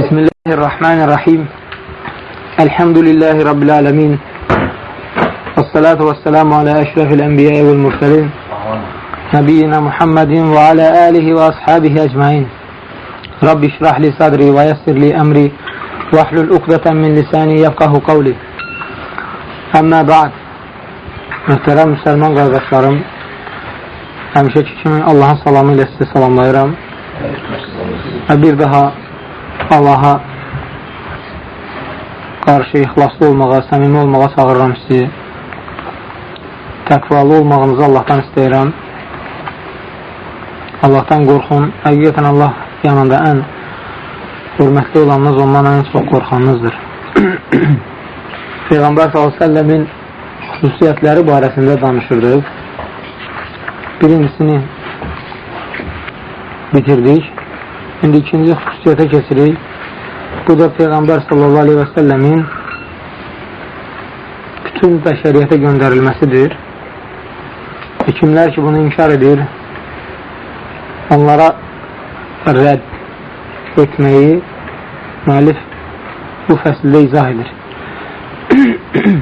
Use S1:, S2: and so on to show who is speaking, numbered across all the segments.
S1: بسم الله الرحمن الرحيم الحمد لله رب العالمين والصلاة والسلام على أشرف الأنبياء والمرسلين نبينا محمد وعلى آله وأصحابه أجمعين رب اشرح لي صدري ويسر لي أمري واحلل عقدة من لساني يفقه قولي Əmmə ba'd Mühtərəm müsəlman qardaşlarım Həmişəki kimi Allahın salamı ilə sizə salamlayıram Və bir daha Allaha qarşı ixlaslı olmağa, səmimi olmağa çağırıram sizi Təqvalı olmağınızı Allahdan istəyirəm Allahdan qorxun Həqiqətən Allah yanında ən hörmətli olanınız ondan ən çox qorxanınızdır Peyğəmbər s.ə.v-in xüsusiyyətləri barəsində danışırdıq. Birincisini bitirdik. İndi ikinci xüsusiyyətə keçirik. Bu da Peyğəmbər s.ə.v-in bütün bəşəriyyətə göndərilməsidir. Və kimlər ki, bunu inkar edir, onlara rədd etməyi müəllif bu fəsildə izah edir.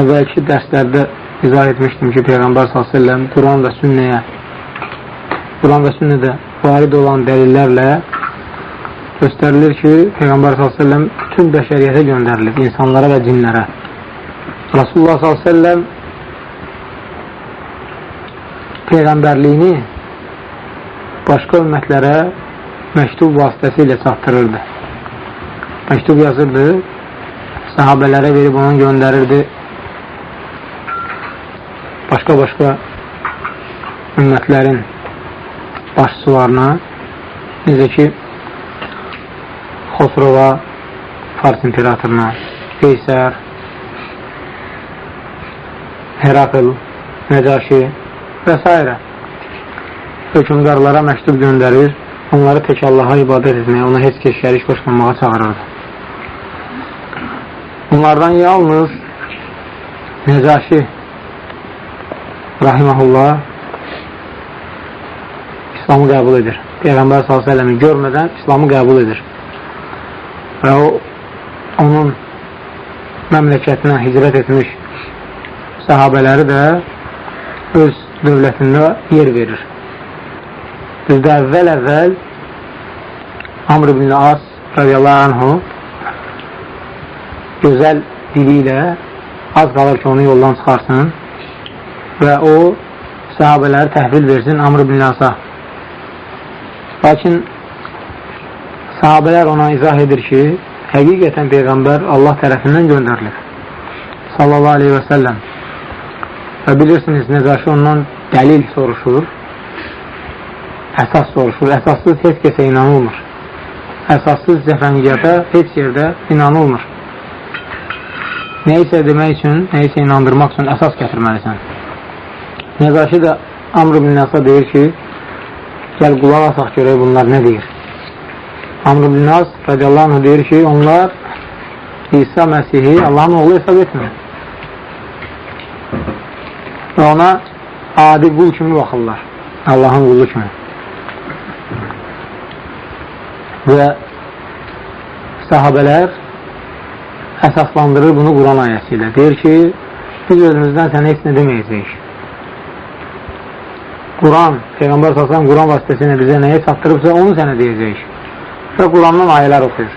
S1: Əvvəlki dərslərdə izah etmişdim ki, Peyğəmbər s.ə.v Quran və sünnəyə Quran və sünnədə varid olan dəlillərlə göstərilir ki, Peyğəmbər s.ə.v bütün bəşəriyyətə göndərilib, insanlara və cinlərə. Rasulullah s.ə.v Peyğəmbərliyini başqa ümmətlərə məktub vasitəsilə çatdırırdı. Məktub yazırdı, sahabələrə verib onu göndərirdi başqa-başqa ümmətlərin başçılarına necə ki Xosrova Fars imperatoruna Qeysər Herakl Nəcaşi və s. hökumdarlara məktub göndərir onları tək Allaha ibadət etməyə ona heç keç şərik qoşmamağa çağırırdı Bunlardan yalnız Necaşi Rahiməhullah İslamı qəbul edir. Peyğəmbər s.ə.v-i görmədən İslamı qəbul edir. Və o, onun məmləkətinə hicrət etmiş sahabələri də öz dövlətində yer verir. Düzdür, əvvəl-əvvəl Amr ibn As radiyallahu anhu gözəl dili ilə az qalır ki, onu yoldan çıxarsın və o sahabələri təhvil versin Amr ibn Asa. Lakin sahabələr ona izah edir ki, həqiqətən Peyğəmbər Allah tərəfindən göndərilir. Sallallahu aleyhi və səlləm. Və bilirsiniz, Nezaşı ondan dəlil soruşur, əsas soruşur. Əsassız heç kəsə inanılmır. Əsassız cəfəngiyyata heç yerdə inanılmır nəyisə demək üçün, nəyisə inandırmaq üçün əsas gətirməlisən. Nəqaşi də Amr ibn Nəsa deyir ki, gəl qulaq asaq görək bunlar nə deyir. Amr ibn Nəs radiyallahu anh deyir ki, onlar İsa Məsihi Allahın oğlu hesab etmir. Və ona adi qul kimi baxırlar. Allahın qulu kimi. Və sahabələr əsaslandırır bunu Quran ayəsi ilə. Deyir ki, biz özümüzdən sənə heç nə deməyəcəyik. Quran, Peyğəmbər səsən Quran vasitəsilə bizə nəyə çatdırıbsa, onu sənə deyəcəyik. Və Qurandan ayələr oxuyur.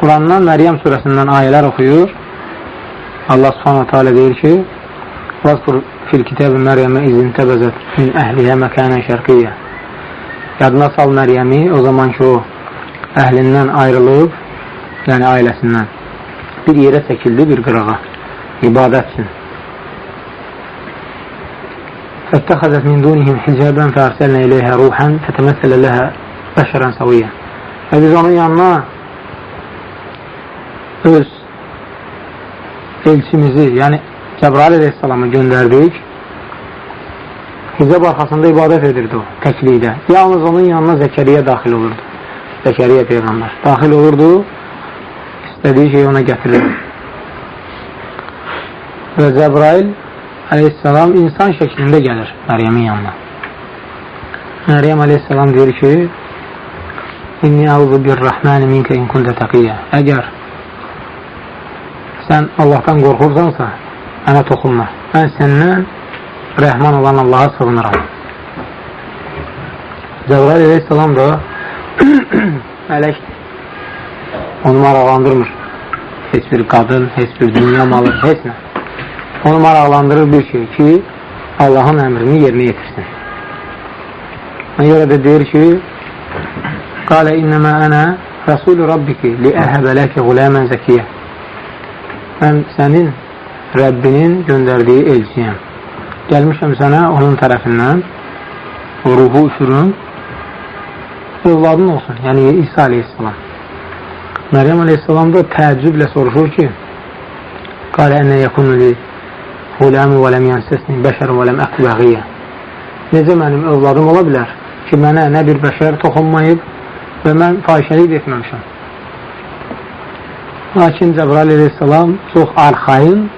S1: Qurandan Məryəm surəsindən ayələr oxuyur. Allah subhanahu teala deyir ki, Vazkur fil kitabı Məryəmə izin təbəzət min əhliyə məkənən şərqiyyə. Yadına sal Məryəmi o zaman ki, o əhlindən ayrılıb, yəni ailəsindən bir yerə çəkildi, bir qırağa, ibadət üçün. فاتخذت من دونهم حجابا فأرسلنا إليها روحا فتمثل لها بشرا سويا Və biz onun yanına öz elçimizi, yəni Cəbrail əleyhissalamı göndərdik. Hicab arxasında ibadət edirdi o, təklikdə. Yalnız onun yanına Zəkəriyə daxil olurdu. Zəkəriyə Peyğəmbər. Daxil olurdu, istədiyi şeyi ona gətirir. Və Cəbrail əleyhissalam insan şəklində gəlir Məryəmin yanına. Məryəm əleyhissalam deyir ki, İnni əuzu bir-Rahmani minkə in kunta taqiyyə. Əgər sən Allahdan qorxursansa, mənə toxunma. Mən səndən rəhman olan Allaha sığınıram. Cəbrail aleyhissalam da mələk onu maraqlandırmır. Heç bir qadın, heç bir dünya malı, heç nə. Onu maraqlandırır bir şey ki, Allahın əmrini yerinə yetirsin. Ona görə də deyir ki, Qalə innəmə ənə Rəsulü Rabbiki liəhəbə ləkə quləmən zəkiyyə. Mən sənin Rəbbinin göndərdiyi elçiyəm. Gəlmişəm sənə onun tərəfindən ruhu üfürün övladın olsun, yəni İsa aleyhissalam. Məryəm aleyhissalam da təəccüblə soruşur ki, Qalə ənə yəkunu li Xuləmi və ləm yənsəsni bəşər və ləm əqbəğiyyə. Necə mənim övladım ola bilər ki, mənə nə bir bəşər toxunmayıb və mən fahişəlik etməmişəm. Lakin Cəbrail aleyhissalam çox arxayın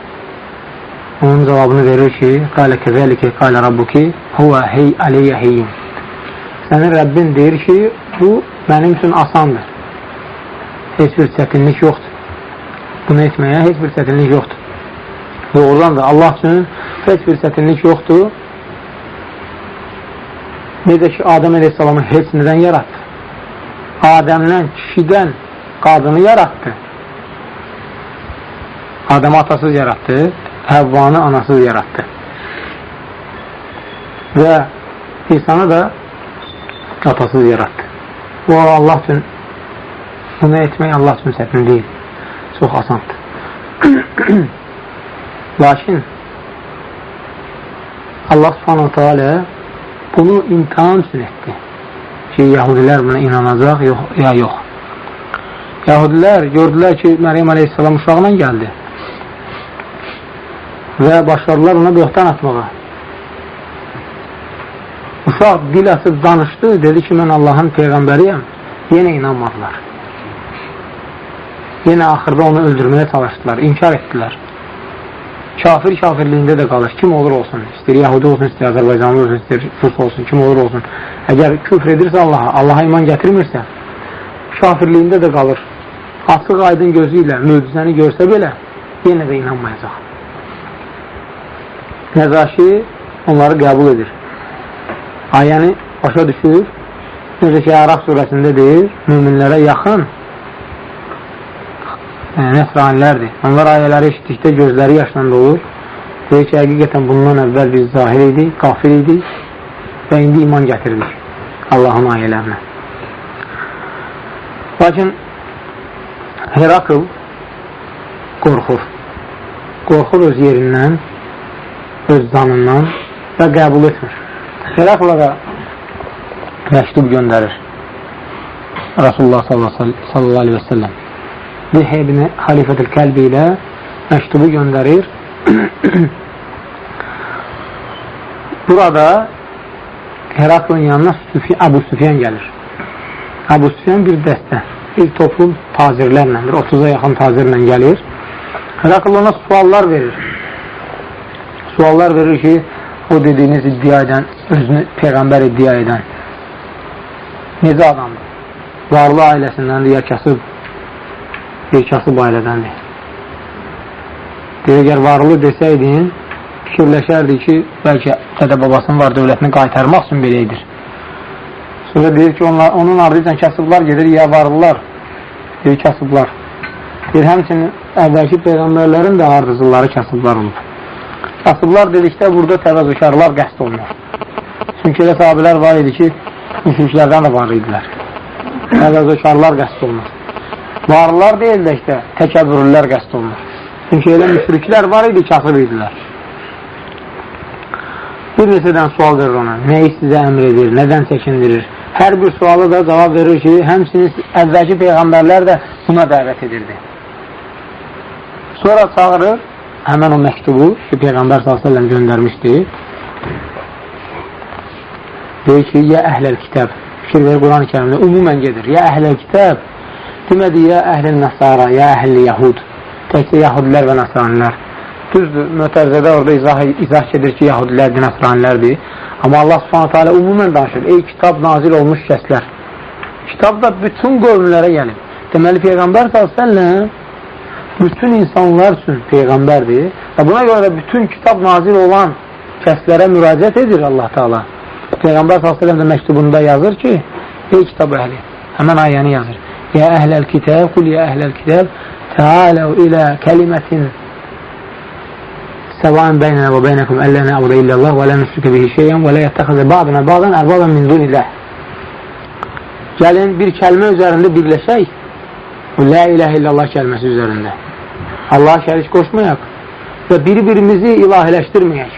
S1: onun cavabını verir ki, qalə kəzəlikə qalə rabbuki huvə hey aleyyə heyyim. Sənin Rəbbin deyir ki, bu mənim üçün asandır. Heç bir çətinlik yoxdur. Bunu etməyə heç bir çətinlik yoxdur. Doğrudan da Allah üçün heç bir çətinlik yoxdur. Necə ki, Adəm əleyhissalamı heç nədən yaratdı. Adəmdən, kişidən qadını yaratdı. Adəmi atasız yaratdı, Həvvanı anasız yaratdı. Və insanı da atasız yaratdı. Bu Allah üçün bunu etmək Allah üçün çətin deyil. Çox asandır. Lakin Allah subhanahu teala bunu imtihan üçün etdi. Ki, Yahudilər buna inanacaq yox, ya yox. Yahudilər gördülər ki, Məryəm aleyhissalam uşaqla gəldi və başladılar ona böhtan atmağa. Uşaq dil açıb danışdı, dedi ki, mən Allahın Peyğəmbəriyəm. Yenə inanmadılar. Yenə axırda onu öldürməyə çalışdılar, inkar etdilər kafir kafirliyində də qalır. Kim olur olsun. İstəyir Yahudi olsun, istəyir Azərbaycanlı olsun, istəyir Rus olsun, kim olur olsun. Əgər küfr edirsə Allaha, Allaha iman gətirmirsə, kafirliyində də qalır. Açıq aydın gözü ilə möcüzəni görsə belə, yenə də inanmayacaq. Nəzaşi onları qəbul edir. Ayəni başa düşür. Necə ki, Əraq surəsində deyir, müminlərə yaxın yəni, nəsranilərdir. Onlar ayələri eşitdikdə gözləri yaşla dolur. Deyir ki, həqiqətən bundan əvvəl biz zahir idik, qafir idik və indi iman gətirdik Allahın ayələrinə. Lakin Herakl qorxur. Qorxur öz yerindən, öz canından və qəbul etmir. Herakla da məktub göndərir. Rasulullah sallallahu aleyhi və səlləm. Dihyə ibn Xalifətül Kəlbi ilə məktubu göndərir. Burada Heraklın yanına Süfi, Abu Süfyan gəlir. Abu Süfyan bir dəstə, bir toplum tazirlərlə, bir 30-a yaxın tazirlə gəlir. Herakl ona suallar verir. Suallar verir ki, o dediyiniz iddia edən, özünü Peyğəmbər iddia edən necə adamdır? Varlı ailəsindəndir, ya kasıb, bir kasıb ailədəndir. Deyir, əgər varlı desəydin, fikirləşərdi ki, bəlkə dədə babasının var dövlətini qaytarmaq üçün belə edir. Sonra deyir ki, onlar, onun ardıyla kasıblar gedir, ya varlılar, deyir, kasıblar. Deyir, həmçinin əvvəlki peyğəmbərlərin də ardıcıları kasıblar olub. Kasıblar dedikdə burada təvəzzükarlar qəst olunur. Çünki elə sahabilər var idi ki, müşriklərdən də var idilər. Təvəzzükarlar qəst olunur. Varlılar deyil də işte təkəbbürlülər qəst olunur. Çünki elə müşriklər var idi, kasıb idilər. Bir neçədən sual verir ona. Nəyi sizə əmr edir, nədən çəkindirir? Hər bir sualı da cavab verir ki, həmsiniz əvvəlki peyğəmbərlər də buna dəvət edirdi. Sonra çağırır həmən o məktubu ki, Peyğəmbər s.ə.v göndərmişdi. Deyir ki, ya əhləl kitab. Fikir verir Quran-ı kərimdə umumən gedir. Ya əhləl kitab Demədi, ya əhl-i nəsara, ya əhl-i yahud. Təkcə yahudilər və nəsranilər. Düzdür, mütərzədə orada izah, izah edir ki, yahudilərdir, nəsranilərdir. Amma Allah subhanətə alə umumən danışır. Ey kitab nazil olmuş kəslər. Kitab da bütün qövmlərə gəlib. Deməli, Peyğəmbər s.ə.v bütün insanlar üçün Peyğəmbərdir və buna görə bütün kitab nazil olan kəslərə müraciət edir Allah Taala. Peyğəmbər s.ə.v də məktubunda yazır ki, ey kitab əhli, həmən ayəni yazır. Ya əhləl kitab, qul ya əhləl kitab, təaləv ilə kəlimətin سواء بيننا وبينكم ألا نعبد إلا الله ولا نشرك به شيئا ولا يتخذ بعضنا بعضا أربابا min dunillah. Gəlin bir kəlmə üzərində birləşək. La ilahe illallah kəlməsi üzərində. Allaha şərik qoşmayaq və bir-birimizi ilahiləşdirməyək.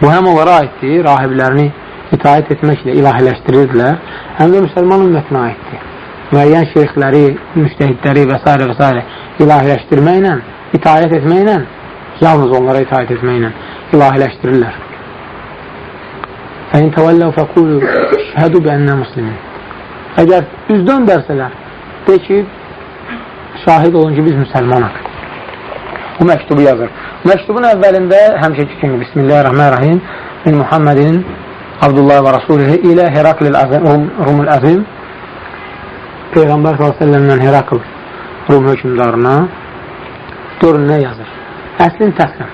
S1: Bu həm onlara aiddir, rahiblərini itaət etməklə ilahiləşdirirdilər, həm də müsəlman ümmətinə aiddir. Müəyyən şeyxləri, müştəhidləri və s. və s. ilahiləşdirməklə itaət etməklə, yalnız onlara itaət etməklə ilahiləşdirirlər. Fəin təvəlləv fəqulu şəhədu bənnə muslimin. Əgər üz döndərsələr, de ki, şahid olun ki, biz müsəlmanıq. Bu məktubu yazır. Məktubun əvvəlində həmşəki kimi Bismillahirrahmanirrahim min Muhammedin Abdullah və Rasulihi ilə Heraklil Rumul Əzim Peyğəmbər s.ə.v-dən Herakl Rum hökümdarına Görün nə yazır? Əslin təslim.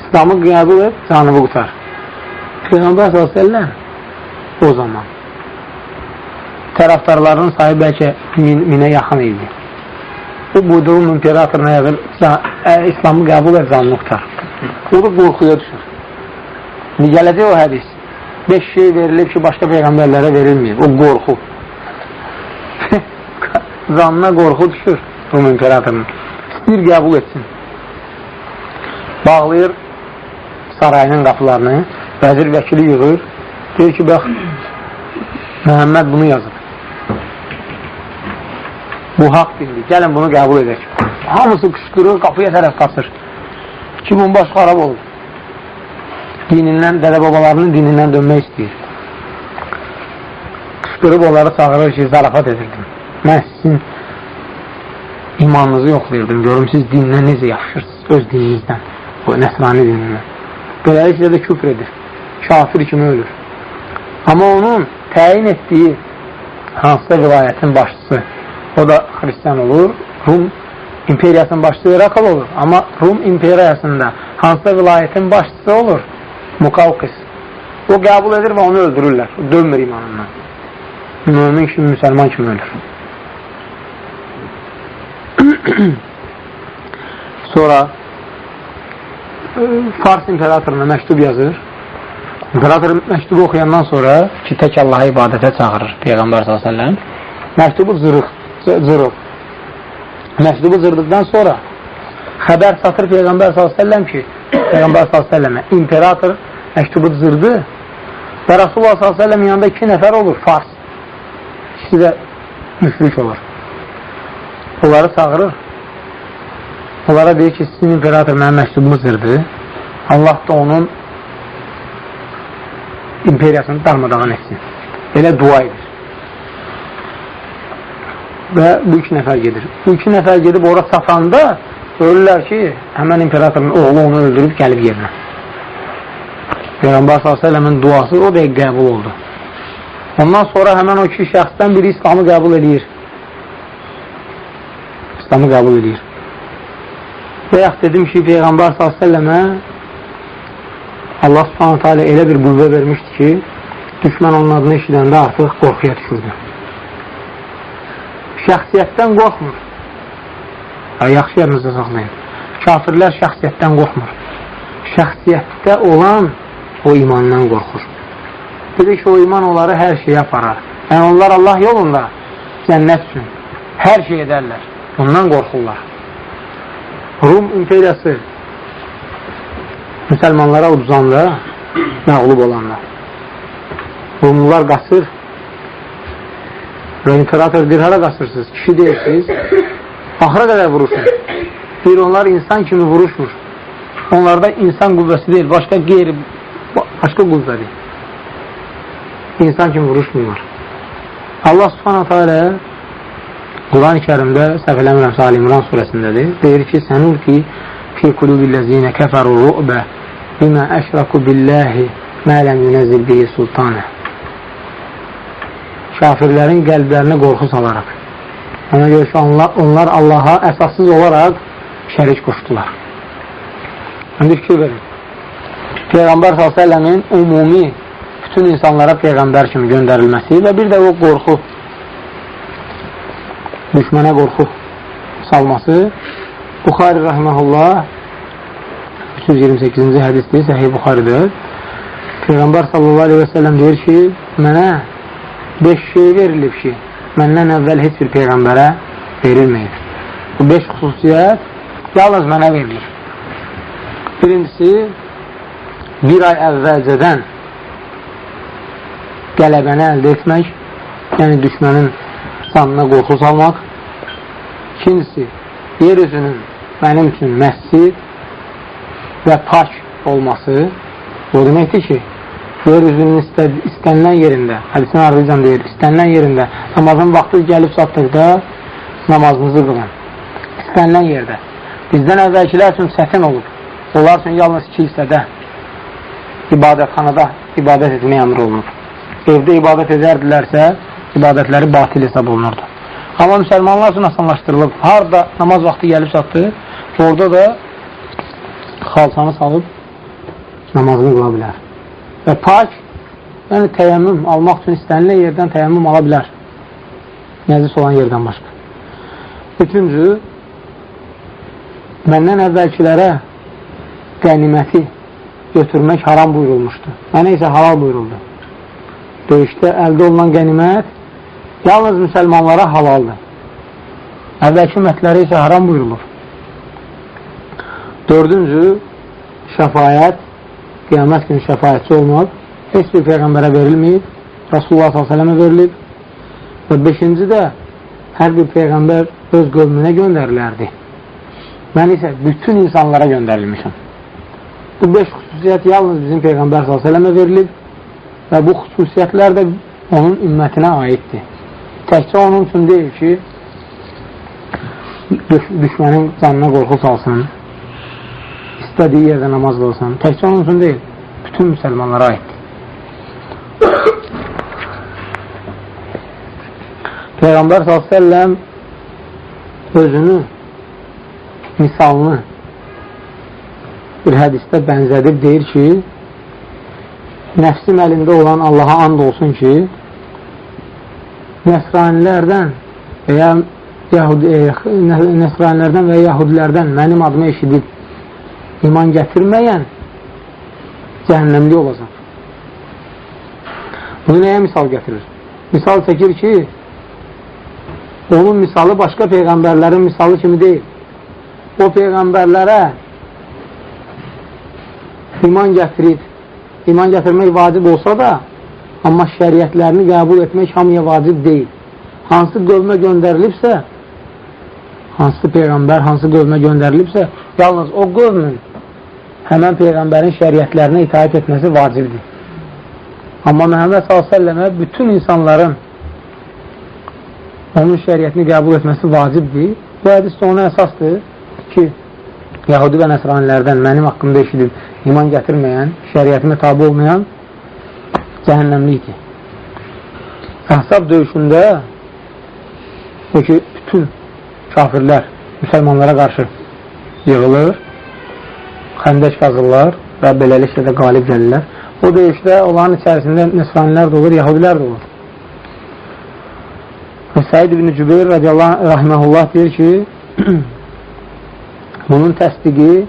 S1: İslamı qəbul et, canını qutar. Peyğəmbər s.ə.v o zaman tərəfdarlarının sayı bəlkə min, minə yaxın idi. Bu buyduğum imperator nə yazır? İslamı qəbul et, canını qutar. O da qorxuya düşür. Gələcək o hədis. Beş şey verilib ki, başqa peyğəmbərlərə verilməyib. O qorxu. Zanına qorxu düşür. Rum imperatorunun. İstəyir qəbul etsin. Bağlayır sarayının qapılarını, vəzir vəkili yığır, deyir ki, bax, Məhəmməd bunu yazır. Bu haqq dindir, gəlin bunu qəbul edək. Hamısı qışqırır, qapıya tərəf qaçır. Ki, bunun baş xarab olur. Dinindən, dədə-babalarının dinindən dönmək istəyir. Qışqırıb onları çağırır ki, zarafat edirdim. Mən sizin imanınızı yoxlayırdım. Görüm siz dindən necə yaşayırsınız, öz dininizdən, o nəsrani dinindən. Beləliklə də küfr edir. Kafir kimi ölür. Amma onun təyin etdiyi hansısa vilayətin başçısı, o da xristiyan olur, Rum imperiyasının başçısı Irakal olur. Amma Rum imperiyasında hansısa vilayətin başçısı olur, Mukavqis. O qəbul edir və onu öldürürlər. Dönmür imanından. Mümin kimi, müsəlman kimi ölür. Sonra e, Fars imperatoruna məktub yazır. İmperator məktubu oxuyandan sonra ki, tək Allaha ibadətə çağırır Peyğəmbər s.ə.v. Məktubu zırıq, zırıq. Məktubu zırdıqdan sonra xəbər satır Peyğəmbər s.ə.v ki, Peyğəmbər s.ə.və imperator məktubu zırdı və Rasulullah s.ə.v yanında iki nəfər olur, Fars. İkisi də müşrik olur. Onları çağırır. Onlara deyir ki, sizin imperator mənim məktubumu zırdı. Allah da onun imperiyasını darmadağın etsin. Elə dua edir. Və bu iki nəfər gedir. Bu iki nəfər gedib ora satanda görürlər ki, həmən imperatorun oğlu onu öldürüb gəlib yerinə. Peyğəmbər s.ə.v-in duası o dəqiq qəbul oldu. Ondan sonra həmən o iki şəxsdən biri İslamı qəbul edir. İslamı qəbul edir. Yaxud dedim ki, Peyğəmbər s.ə.və Allah subhanətə alə elə bir qüvvə vermişdi ki, düşmən onun adını eşidəndə artıq qorxuya düşürdü. Şəxsiyyətdən qorxmur. Yaxşı yerinizdə saxlayın. Kafirlər şəxsiyyətdən qorxmur. Şəxsiyyətdə olan o imandan qorxur. Dedi ki, o iman onları hər şeyə aparar. Yəni, onlar Allah yolunda cənnət üçün hər şey edərlər. Bundan qorxurlar. Rum imperiyası müsəlmanlara uduzanda məğlub olanlar. Rumlular qaçır və imperator deyir, hara qaçırsınız? Kişi deyirsiniz, axıra qədər vurursun. Deyir, onlar insan kimi vuruşmur. Onlarda insan qüvvəsi deyil, başqa qeyri, başqa qüvvədir. İnsan kimi vuruşmurlar. Allah subhanətə alə Quran-ı kərimdə səhv eləmirəm Ali İmran surəsindədir. Deyir ki, sənulki fi qulubiləzinə kəfəru ru'bə bimə əşraku billəhi mə ləm yunəzil bihi sultanə. kafirlərin qəlblərinə qorxu salaraq. Ona görə ki, onlar, onlar Allaha əsassız olaraq şərik qoşdular. İndi fikir verin. Peyğəmbər s.ə.v-in umumi bütün insanlara Peyğəmbər kimi göndərilməsi və bir də o qorxu düşmənə qorxu salması Buxari rəhməhullah 328-ci hədisdir, Səhih Buxaridir. Peyğəmbər sallallahu aleyhi və səlləm deyir ki, mənə 5 şey verilib ki, məndən əvvəl heç bir Peyğəmbərə verilməyib. Bu 5 xüsusiyyət yalnız mənə verilir. Birincisi, bir ay əvvəlcədən qələbəni əldə etmək, yəni düşmənin canına qorxu salmaq. İkincisi, yer üzünün mənim üçün məscid və pak olması o deməkdir ki, yer üzünün istə, istənilən yerində, hədisin ardıcan deyir, istənilən yerində namazın vaxtı gəlib çatdıqda namazınızı qılın. İstənilən yerdə. Bizdən əvvəlkilər üçün çətin olub. Onlar üçün yalnız iki hissədə ibadətxanada ibadət etməyə əmr olunur. Evdə ibadət edərdilərsə, ibadətləri batil hesab olunurdu. Amma müsəlmanlar üçün asanlaşdırılıb. Harada namaz vaxtı gəlib çatdı, orada da xalçanı salıb namazını qıla bilər. Və pak, yəni təyəmmüm almaq üçün istənilən yerdən təyəmmüm ala bilər. Nəzis olan yerdən başqa. Üçüncü, məndən əvvəlkilərə qəniməti götürmək haram buyurulmuşdu. Mənə isə halal buyuruldu. Döyüşdə əldə olunan qənimət yalnız müsəlmanlara halaldır. Əvvəlki mətləri isə haram buyurulur. Dördüncü, şəfayət, qiyamət günü şəfayətçi olmaq heç bir Peyğəmbərə verilməyib, Rasulullah s.ə.və verilib və beşinci də hər bir Peyğəmbər öz qövmünə göndərilərdi. Mən isə bütün insanlara göndərilmişəm. Bu beş xüsusiyyət yalnız bizim Peyğəmbər s.ə.və verilib və bu xüsusiyyətlər də onun ümmətinə aiddir. Təkcə onun üçün deyil ki, düşmənin canına qorxu salsın, istədiyi yerdə namaz qılsın. Təkcə onun üçün deyil, bütün müsəlmanlara aiddir. Peyğəmbər s.ə.v özünü, misalını bir hədistə bənzədib deyir ki, nəfsim əlində olan Allaha and olsun ki, nəsranilərdən və ya Yahudi, e, nəsranilərdən və yahudilərdən mənim adımı eşidib iman gətirməyən cəhənnəmli olacaq. Bunu nəyə misal gətirir? Misal çəkir ki, onun misalı başqa peyğəmbərlərin misalı kimi deyil. O peyğəmbərlərə iman gətirib, iman gətirmək vacib olsa da, Amma şəriətlərini qəbul etmək hamıya vacib deyil. Hansı qövmə göndərilibsə, hansı peyğəmbər, hansı qövmə göndərilibsə, yalnız o qövmün həmən peyğəmbərin şəriətlərinə itaət etməsi vacibdir. Amma Məhəmməd s.ə.və bütün insanların onun şəriətini qəbul etməsi vacibdir. Bu hədis ona əsasdır ki, Yahudi və Nəsranilərdən mənim haqqımda eşidib iman gətirməyən, şəriətimə tabi olmayan cəhənnəmlikdir. Əhsab döyüşündə o ki, bütün kafirlər müsəlmanlara qarşı yığılır, xəndək qazırlar və beləliklə də qalib gəlirlər. O döyüşdə onların içərisində nəsranilər də olur, yahudilər də olur. Və Səid ibn Cübeyr rəhməhullah deyir ki, bunun təsdiqi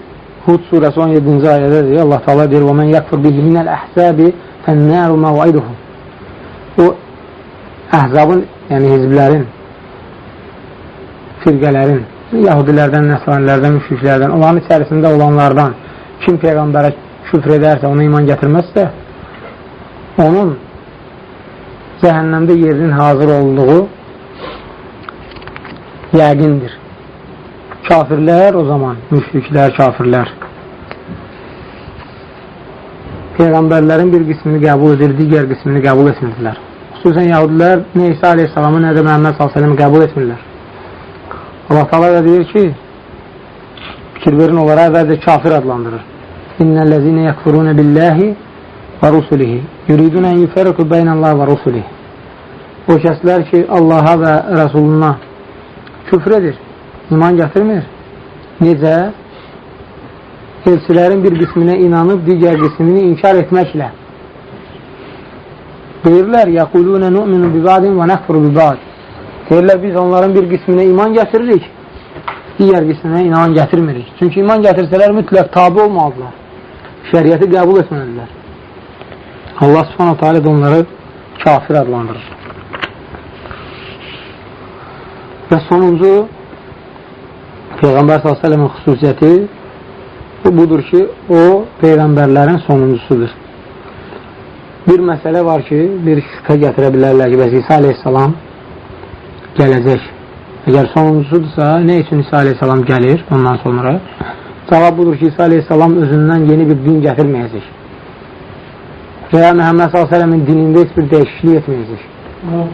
S1: Hud surəsi 17-ci ayədədir. Allah Taala deyir: "Və men yakfur bihi minəl əhsabi fənnəru məvaiduhu." O əhzabın, yəni hizblərin, firqələrin, yahudilərdən, nəsranilərdən, müşriklərdən, onların içərisində olanlardan kim peyğəmbərə küfr edərsə, ona iman gətirməzsə, onun cəhənnəmdə yerinin hazır olduğu yəqindir. Kafirlər o zaman, müşriklər, kafirlər Peyğəmbərlərin bir qismini qəbul edir, digər qismini qəbul etmirdilər. Xüsusən yahudilər nə İsa aleyhissalamı, nə də Məhəmməd s.ə.v qəbul etmirlər. Allah Taala da deyir ki, fikir verin onlara əvvəlcə kafir adlandırır. İnnellezine yekfuruna billahi və rusulihi yuridun en yufarriqu beynəllah və rusulihi. o kəslər ki, Allaha və Rəsuluna küfr edir, iman gətirmir. Necə? Elçilərin bir qisminə inanıb, digər qismini inkar etməklə. Deyirlər, yəqulunə nu'minu bi ba'din və nəxfuru bi ba'd. Deyirlər, biz onların bir qisminə iman gətiririk, digər qisminə iman gətirmirik. Çünki iman gətirsələr mütləq tabi olmalıdırlar. Şəriyyəti qəbul etməlidirlər. Allah subhanətə alə də onları kafir adlandırır. Və sonuncu Peyğəmbər s.ə.v-in xüsusiyyəti budur ki, o Peyğəmbərlərin sonuncusudur. Bir məsələ var ki, bir şübhə gətirə bilərlər ki, bəs İsa aleyhissalam gələcək. Əgər sonuncusudursa, nə üçün İsa aleyhissalam gəlir ondan sonra? Cavab budur ki, İsa aleyhissalam özündən yeni bir din gətirməyəcək. Və ya Məhəmməd s.ə.v-in dinində heç bir dəyişiklik etməyəcək.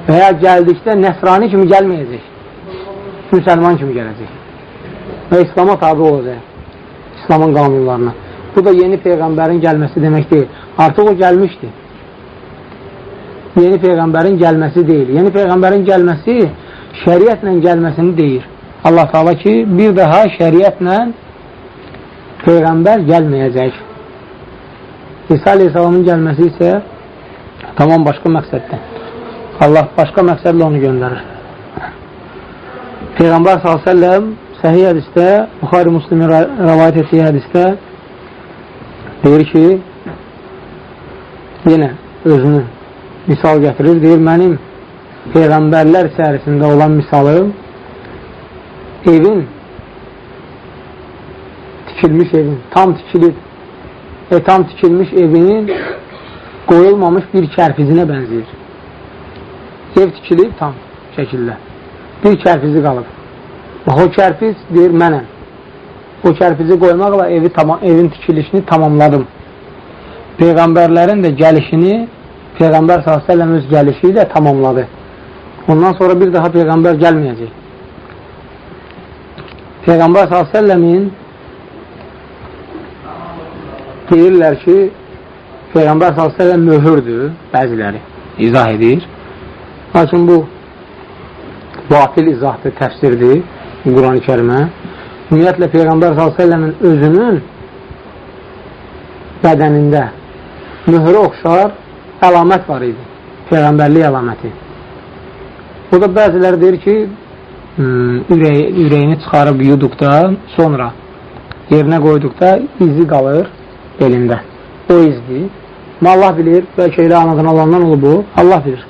S1: Və ya gəldikdə nəsrani kimi gəlməyəcək müsəlman kimi gələcək və İslama tabi olacaq, İslamın qanunlarına. Bu da yeni Peyğəmbərin gəlməsi demək deyil. Artıq o gəlmişdi. Yeni Peyğəmbərin gəlməsi deyil. Yeni Peyğəmbərin gəlməsi şəriətlə gəlməsini deyir. Allah Taala ki, bir daha şəriətlə Peyğəmbər gəlməyəcək. İsa Aleyhisselamın gəlməsi isə tamam başqa məqsəddən. Allah başqa məqsədlə onu göndərir. Peyğəmbər s.ə.v səhiyyə hədistə, Buxari Müslimin rəvayət etdiyi hədistə deyir ki, yenə özünü misal gətirir, deyir, mənim Peyğəmbərlər içərisində olan misalım evin tikilmiş evin, tam tikilib e, tam tikilmiş evinin qoyulmamış bir kərpizinə bənzəyir. Ev tikilib tam şəkildə bir kərpizi qalıb. Bax, o kərpiz deyir, mənəm. O kərpizi qoymaqla evi, tamam, evin tikilişini tamamladım. Peyğəmbərlərin də gəlişini Peyğəmbər s.ə.v öz gəlişi ilə tamamladı. Ondan sonra bir daha Peyğəmbər gəlməyəcək. Peyğəmbər s.ə.v-in deyirlər ki, Peyğəmbər s.ə.v möhürdür, bəziləri izah edir. Lakin bu batil izahdır, təfsirdir Quran-ı kərimə. Ümumiyyətlə, Peyğəmbər s.ə.v-in özünün bədənində mührə oxşar əlamət var idi. Peyğəmbərlik əlaməti. O da bəziləri deyir ki, ürəyi, ürəyini çıxarıb yuduqda, sonra yerinə qoyduqda izi qalır belində. O izdir. Allah bilir, bəlkə elə anadan alandan olub bu, Allah bilir.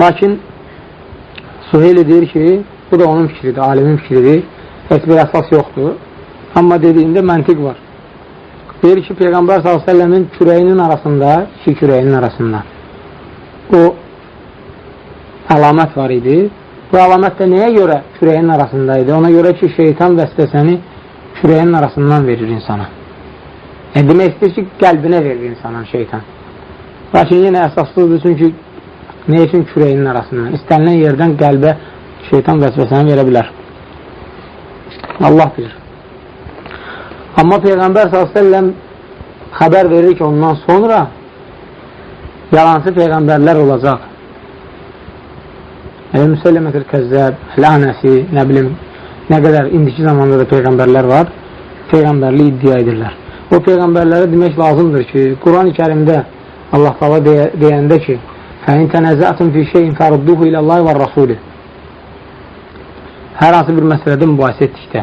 S1: Lakin Suheyli deyir ki, bu da onun fikridir, alimin fikridir. Heç bir əsas yoxdur. Amma dediyində məntiq var. Deyir ki, Peyğəmbər s.ə.v-in kürəyinin arasında, iki kürəyinin arasında o əlamət var idi. Bu əlamət də nəyə görə kürəyin arasında idi? Ona görə ki, şeytan vəsvəsəni kürəyin arasından verir insana. E, demək istəyir ki, qəlbinə verir insanın şeytan. Lakin yenə əsassızdır, çünki Nə üçün kürəyinin arasından? İstənilən yerdən qəlbə şeytan vəsvəsəni verə bilər. Allah bilir. Amma Peyğəmbər s.ə.v xəbər verir ki, ondan sonra yalancı Peyğəmbərlər olacaq. Elə müsəlləmətir kəzzəb, lənəsi, nə bilim, nə qədər indiki zamanda da Peyğəmbərlər var, Peyğəmbərli iddia edirlər. O Peyğəmbərlərə demək lazımdır ki, Quran-ı kərimdə Allah qala deyəndə ki, Fəin tənəzətum fi şeyin fərudduhu ilə Allah və Rasulü. Hər hansı bir məsələdə mübahisə etdikdə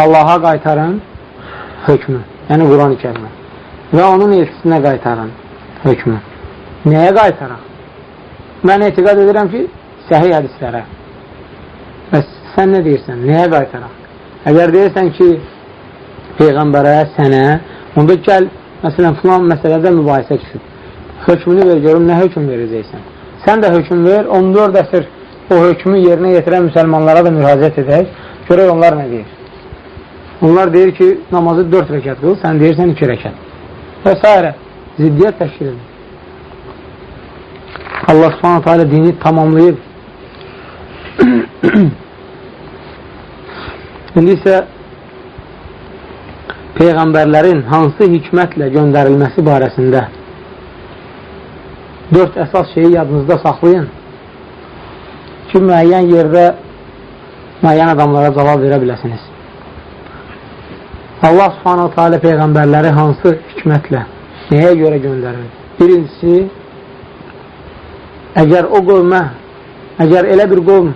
S1: Allaha qaytarın hökmü, yəni Quran-ı kərimə və onun elçisinə qaytarın hökmü. Nəyə qaytaraq? Mən etiqad edirəm ki, səhiy hədislərə. Bəs sən nə deyirsən? Nəyə qaytaraq? Əgər deyirsən ki, Peyğəmbərə, sənə, onda gəl, məsələn, filan məsələdə mübahisə düşüb hökmünü ver, görüm nə hökm verəcəksən. Sən də hökm ver, 14 əsr o hökmü yerinə yetirən müsəlmanlara da müraciət edək, görək onlar nə deyir. Onlar deyir ki, namazı 4 rəkat qıl, sən deyirsən 2 rəkat. Və s. Ziddiyyət təşkil edir. Allah subhanətə alə dini tamamlayıb. İndi isə Peyğəmbərlərin hansı hikmətlə göndərilməsi barəsində dörd əsas şeyi yadınızda saxlayın. ki, müəyyən yerdə müəyyən adamlara cavab verə biləsiniz. Allah subhanahu teala peyğəmbərləri hansı hikmətlə, nəyə görə göndərir? Birincisi, əgər o qövmə, əgər elə bir qövm,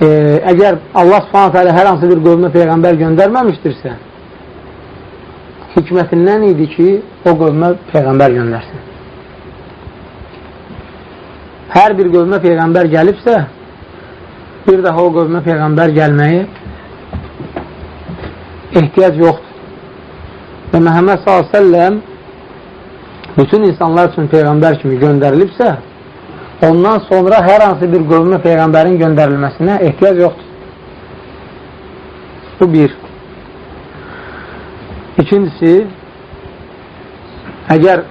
S1: e, əgər Allah subhanahu teala hər hansı bir qövmə peyğəmbər göndərməmişdirsə, hikmətindən idi ki, o qövmə peyğəmbər göndərsin. Hər bir qövmə peyğəmbər gəlibsə, bir daha o qövmə peyğəmbər gəlməyi ehtiyac yoxdur. Və Məhəmməd s.ə.v bütün insanlar üçün peyğəmbər kimi göndərilibsə, ondan sonra hər hansı bir qövmə peyğəmbərin göndərilməsinə ehtiyac yoxdur. Bu bir. İkincisi, əgər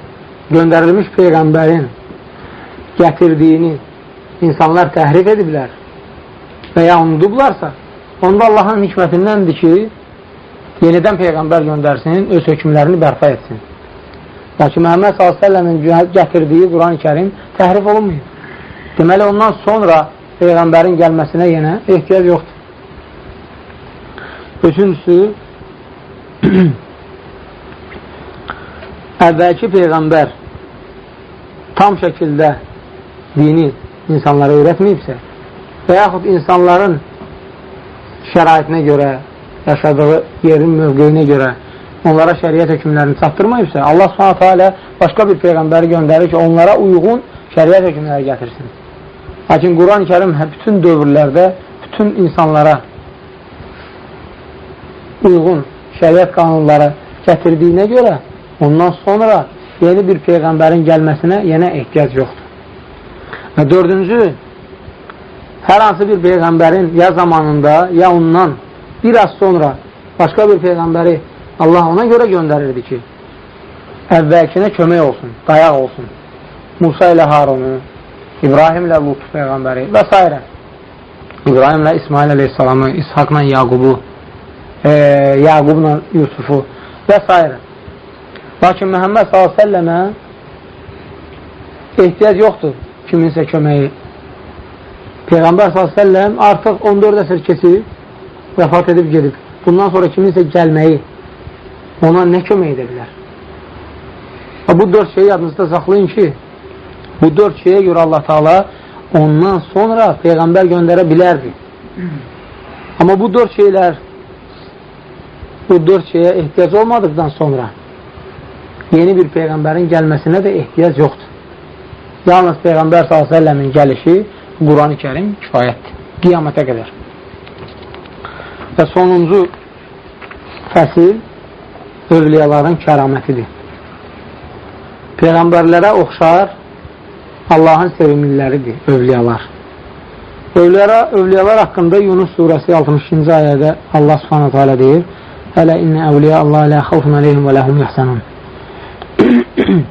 S1: göndərilmiş peyğəmbərin gətirdiyini insanlar təhrif ediblər və ya unudublarsa, onda Allahın hikmətindəndir ki, yenidən Peyğəmbər göndərsin, öz hökmlərini bərpa etsin. Lakin Məhəmməd s.ə.v-in gətirdiyi Quran-ı kərim təhrif olunmuyor. Deməli, ondan sonra Peyğəmbərin gəlməsinə yenə ehtiyac yoxdur. Üçüncüsü, əvvəlki Peyğəmbər tam şəkildə dini insanlara öyrətməyibsə və yaxud insanların şəraitinə görə, yaşadığı yerin mövqeyinə görə onlara şəriət hökmlərini çatdırmayıbsa, Allah subhanətə alə başqa bir Peyğəmbəri göndərir ki, onlara uyğun şəriət hökmləri gətirsin. Lakin Quran-ı kərim bütün dövrlərdə bütün insanlara uyğun şəriət qanunları gətirdiyinə görə ondan sonra yeni bir Peyğəmbərin gəlməsinə yenə ehtiyac yoxdur. Və dördüncü, hər hansı bir Peyğəmbərin ya zamanında, ya ondan bir az sonra başqa bir Peyğəmbəri Allah ona görə göndərirdi ki, əvvəlkinə kömək olsun, dayaq olsun. Musa ilə Harunu, İbrahim ilə Lut Peyğəmbəri və s. İbrahimlə İsmail əleyhissalamı, İshaqla Yaqubu, e, Yaqubla Yusufu və s. Lakin Məhəmməd s.ə.və ehtiyac yoxdur kiminsə köməyi. Peyğəmbər s.ə.v artıq 14 əsr keçib, vəfat edib gedib. Bundan sonra kiminsə gəlməyi ona nə kömək edə bilər? Bu dörd şeyi yadınızda saxlayın ki, bu dörd şeyə görə Allah Taala ondan sonra Peyğəmbər göndərə bilərdi. Amma bu dörd şeylər bu dörd şeyə ehtiyac olmadıqdan sonra yeni bir Peyğəmbərin gəlməsinə də ehtiyac yoxdur. Yalnız Peyğəmbər s.ə.v-in gəlişi Quran-ı kərim kifayətdir. Qiyamətə qədər. Və sonuncu fəsil övliyaların kəramətidir. Peyğəmbərlərə oxşar Allahın sevimliləridir övliyalar. Övliyalar, övliyalar haqqında Yunus surəsi 62-ci ayədə Allah subhanətə alə deyir Ələ innə əvliya Allah lə xavfun aleyhim və ləhum yəhsənun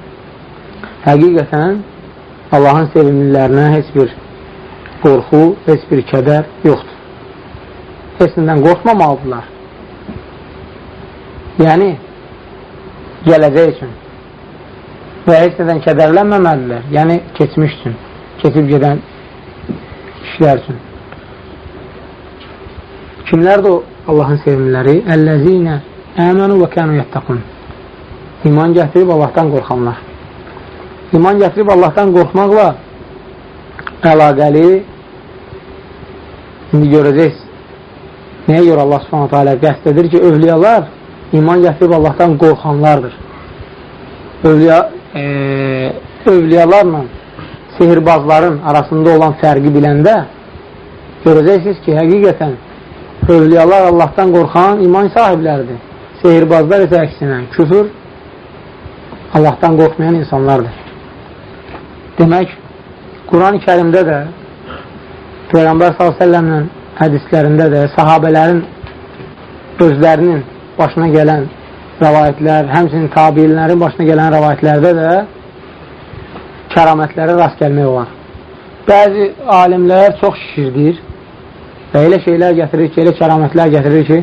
S1: Həqiqətən Allahın sevimlilərinə heç bir qorxu, heç bir kədər yoxdur. Heç nədən qorxmamalıdırlar. Yəni, gələcək üçün və heç nədən kədərlənməməlidirlər. Yəni, keçmiş üçün, keçib gedən işlər üçün. Kimlərdir o Allahın sevimliləri? Əlləzinə əmənu və kənu yəttəqun. İman gətirib Allahdan qorxanlar iman gətirib Allahdan qorxmaqla əlaqəli indi görəcəksiniz. Nəyə görə Allah subhanətə alə qəst edir ki, övliyalar iman gətirib Allahdan qorxanlardır. Övliya, e, övliyalarla sehirbazların arasında olan fərqi biləndə görəcəksiniz ki, həqiqətən övliyalar Allahdan qorxan iman sahibləridir. Sehirbazlar isə əksinə küfür Allahdan qorxmayan insanlardır. Demək, Quran-ı kərimdə də Peyğəmbər s.ə.v-lə hədislərində də sahabələrin özlərinin başına gələn rəvayətlər, həmçinin tabiinlərin başına gələn rəvayətlərdə də kəramətlərə rast gəlmək olar. Bəzi alimlər çox şişirdir və elə şeylər gətirir ki, elə kəramətlər gətirir ki,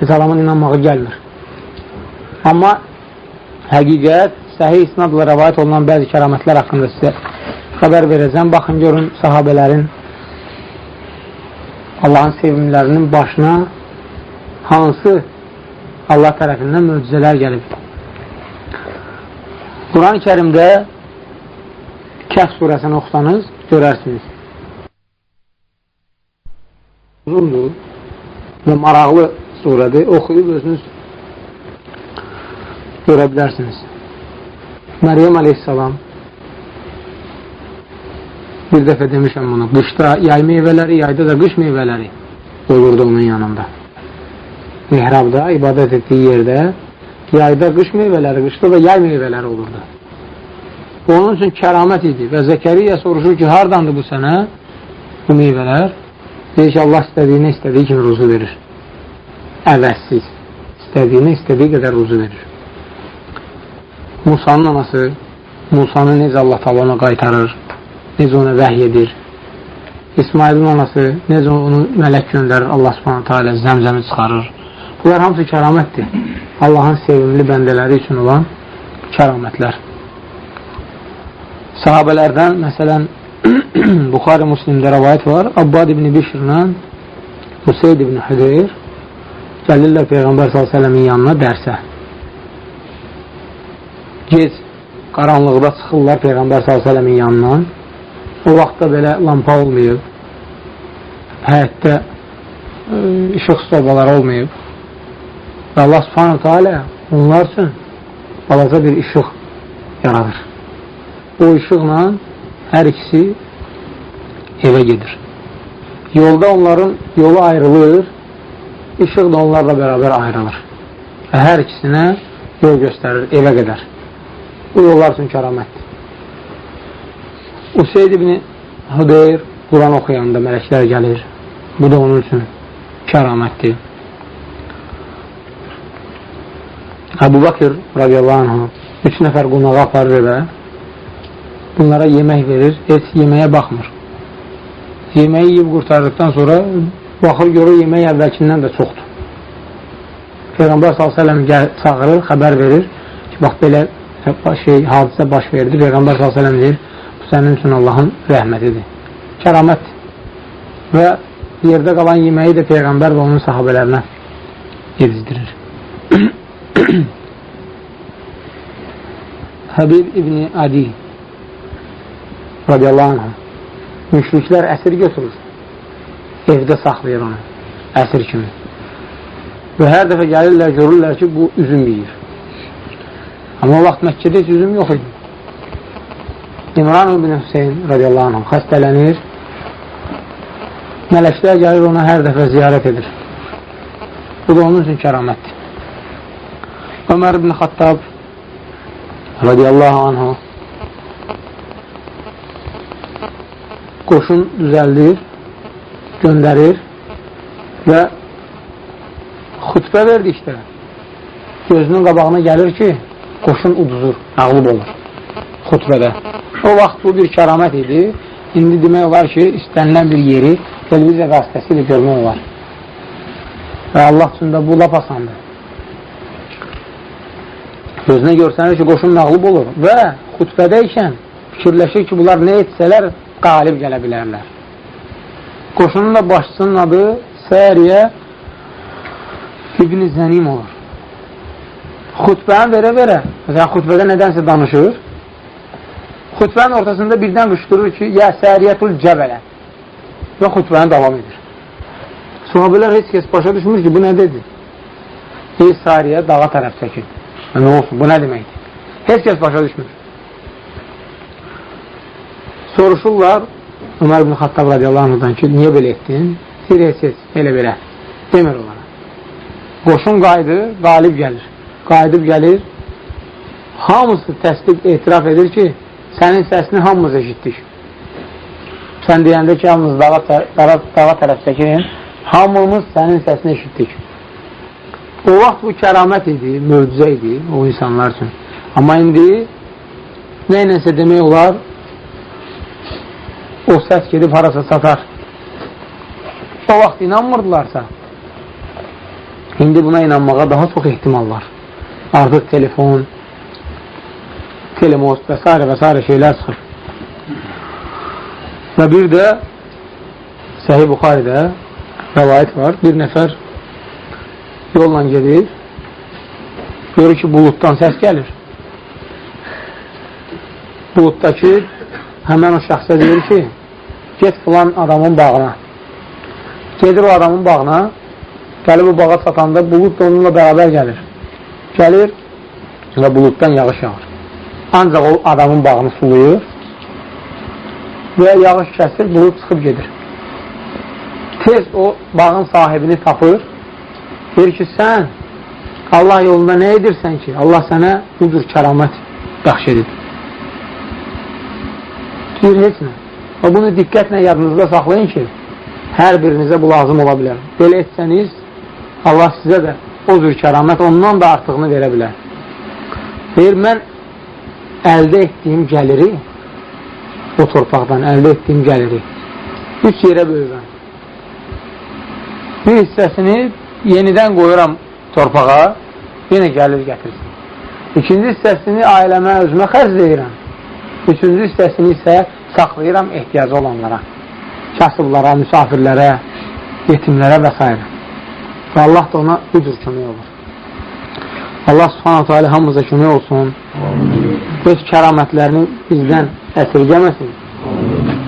S1: heç adamın inanmağı gəlmir. Amma həqiqət səhih isnadla rəvayət olunan bəzi kəramətlər haqqında sizə xəbər verəcəm. Baxın, görün sahabələrin Allahın sevimlərinin başına hansı Allah tərəfindən möcüzələr gəlib. Quran-ı kərimdə Kəhv surəsini oxusanız görərsiniz. Uzundur və maraqlı surədir. Oxuyub özünüz görə bilərsiniz. Məryəm aleyhissalam bir dəfə demişəm bunu, qışda yay meyvələri, yayda da qış meyvələri olurdu onun yanında. Mihrabda, ibadət etdiyi yerdə yayda qış meyvələri, qışda da yay meyvələri olurdu. Onun üçün kəramət idi və Zəkəriyyə soruşur ki, hardandır bu sənə bu meyvələr? Deyir ki, Allah istədiyinə istədiyi kimi ruzu verir. Əvəzsiz. İstədiyinə istədiyi qədər ruzu verir. Musanın anası Musanı necə Allah talana qaytarır, necə ona vəhy edir. İsmailin anası necə onu mələk göndərir, Allah subhanətə alə zəmzəmi çıxarır. Bunlar hamısı kəramətdir. Allahın sevimli bəndələri üçün olan kəramətlər. Sahabələrdən, məsələn, Buxari Müslimdə rəvayət var. Abbad ibn Bişrlə Hüseyd ibn Hüdeyr gəlirlər Peyğəmbər s.ə.v-in yanına dərsə. Gec qaranlıqda çıxırlar Peyğəmbər s.ə.v-in yanından. O vaxtda belə lampa olmayıb. Həyətdə işıq sobaları olmayıb. Və Allah subhanətə alə onlar üçün balaca bir işıq yaradır. O işıqla hər ikisi evə gedir. Yolda onların yolu ayrılır, işıq da onlarla bərabər ayrılır. Və hər ikisinə yol göstərir evə qədər. Bu yollar üçün kəramətdir. Useyd ibn Hüdeyr Quran oxuyanda mələklər gəlir. Bu da onun üçün kəramətdir. Əbu Bakır radiyallahu anh üç nəfər qonağı aparır evə bunlara yemək verir, heç yeməyə baxmır. Yeməyi yiyib qurtardıqdan sonra baxır, görür, yemək əvvəlkindən də çoxdur. Peyğəmbər s.ə.v çağırır, xəbər verir ki, bax, belə şey, hadisə baş verdi. Peyğəmbər s.ə.v deyir, bu sənin üçün Allahın rəhmətidir. Kəramətdir. Və yerdə qalan yeməyi də Peyğəmbər və onun sahabələrinə yedizdirir. Həbib İbni Adi radiyallahu anh müşriklər əsir götürür. Evdə saxlayır onu əsir kimi. Və hər dəfə gəlirlər, görürlər ki, bu üzüm yiyir. Amma o vaxt Məkkədə heç üzüm yox idi. İmran ibn Hüseyin radiyallahu anh xəstələnir. Mələklər gəlir ona hər dəfə ziyarət edir. Bu da onun üçün kəramətdir Ömər ibn Xattab radiyallahu anhu qoşun düzəldir, göndərir və xütbə verdikdə gözünün qabağına gəlir ki, qoşun uduzur, məğlub olur xütbədə. O vaxt bu bir kəramət idi. İndi demək olar ki, istənilən bir yeri televiziya vasitəsilə görmək olar. Və Allah üçün də bu lap asandır. Gözünə görsənir ki, qoşun məğlub olur və xütbədəykən fikirləşir ki, bunlar nə etsələr qalib gələ bilərlər. Qoşunun da başçısının adı Səriyə İbn-i Zənim olur. Xütbəni verə-verə, məsələn, xütbədə nədənsə danışır, xütbənin ortasında birdən qışdırır ki, yə səriyyətul cəbələ və xütbəni davam edir. Sahabələr heç kəs başa düşmür ki, bu nə dedi? Ey sariyə dağa tərəf çəkin. Nə olsun, bu nə deməkdir? Heç kəs başa düşmür. Soruşurlar Ömər ibn Xattab radiyallahu anhdan ki, niyə belə etdin? Sirə heç, elə belə. Demir onlara. Qoşun qaydı, qalib gəlir. Qayıdıb gəlir. Hamısı təsdiq, etiraf edir ki, sənin səsini hamımız eşitdik. Sən deyəndə ki, hamımız dağa, dağa, dağa tərəf çəkirin, hamımız sənin səsini eşitdik. O vaxt bu kəramət idi, möcüzə idi o insanlar üçün. Amma indi nə ilənsə demək olar, o səs gedib harasa satar. O vaxt inanmırdılarsa, indi buna inanmağa daha çox ehtimal var. Artıq telefon, telemost və s. və s. şeylər çıxır. Və bir də Səhih Buxaridə rəvayət var. Bir nəfər yolla gedir. Görür ki, buluddan səs gəlir. Buluddakı həmən o şəxsə deyir ki, get filan adamın bağına. Gedir o adamın bağına, gəlib o bağa çatanda bulud da onunla bərabər gəlir. Gəlir və buluddan yağış yağır. Ancaq o adamın bağını suluyur və yağış kəsir, bulud çıxıb gedir. Tez o bağın sahibini tapır, deyir ki, sən Allah yolunda nə edirsən ki, Allah sənə bu cür kəramət bəxş edib. Deyir, heç nə. Və bunu diqqətlə yadınızda saxlayın ki, hər birinizə bu lazım ola bilər. Belə etsəniz, Allah sizə də o cür kəramət ondan da artığını verə bilər. Deyir, mən əldə etdiyim gəliri, o torpaqdan əldə etdiyim gəliri üç yerə bölürəm. Bir hissəsini yenidən qoyuram torpağa, yenə gəlir gətirsin. İkinci hissəsini ailəmə, özümə xərcləyirəm. Üçüncü hissəsini isə saxlayıram ehtiyacı olanlara, kasıblara, müsafirlərə, yetimlərə və s. Və Allah da ona bu cür kömək olur. Allah subhanətə alə hamımıza kömək olsun. Öz kəramətlərini bizdən əsirgəməsin.